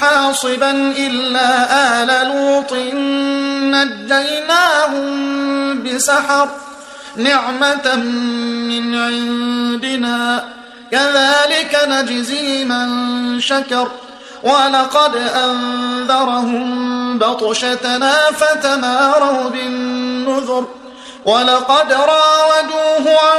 حاصبا إلا آل لوط نجيناهم بسحر نعمة من عندنا. كذلك نجزي من شكر. ولقد أنذرهم بطشتنا فتماروا بالنذر. ولقد راودوه عن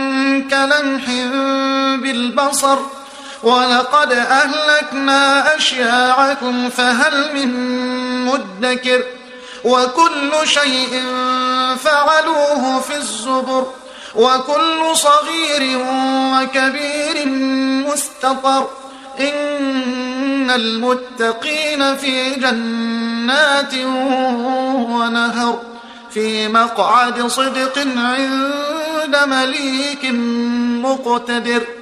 كلمح بالبصر ولقد أهلكنا أشياعكم فهل من مدكر وكل شيء فعلوه في الزبر وكل صغير وكبير مستطر إن المتقين في جنات ونهر في مقعد صدق عند مليك مقتدر.